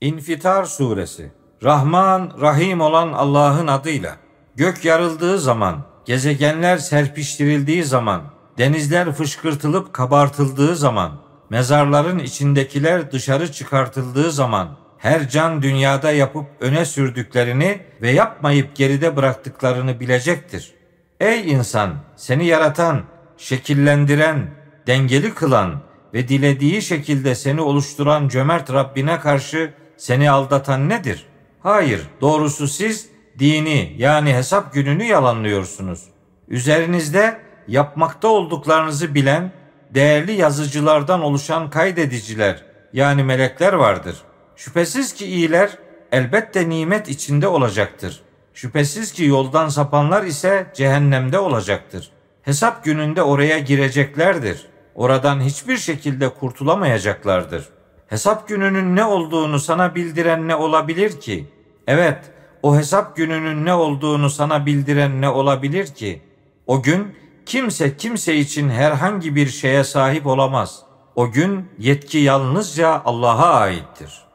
İnfitar Suresi Rahman, Rahim olan Allah'ın adıyla. Gök yarıldığı zaman, gezegenler serpiştirildiği zaman, denizler fışkırtılıp kabartıldığı zaman, mezarların içindekiler dışarı çıkartıldığı zaman, her can dünyada yapıp öne sürdüklerini ve yapmayıp geride bıraktıklarını bilecektir. Ey insan, seni yaratan, şekillendiren, dengeli kılan ve dilediği şekilde seni oluşturan cömert Rabbine karşı seni aldatan nedir? Hayır, doğrusu siz dini yani hesap gününü yalanlıyorsunuz. Üzerinizde yapmakta olduklarınızı bilen değerli yazıcılardan oluşan kaydediciler yani melekler vardır. Şüphesiz ki iyiler elbette nimet içinde olacaktır. Şüphesiz ki yoldan sapanlar ise cehennemde olacaktır. Hesap gününde oraya gireceklerdir. Oradan hiçbir şekilde kurtulamayacaklardır. Hesap gününün ne olduğunu sana bildiren ne olabilir ki? Evet, o hesap gününün ne olduğunu sana bildiren ne olabilir ki? O gün kimse kimse için herhangi bir şeye sahip olamaz. O gün yetki yalnızca Allah'a aittir.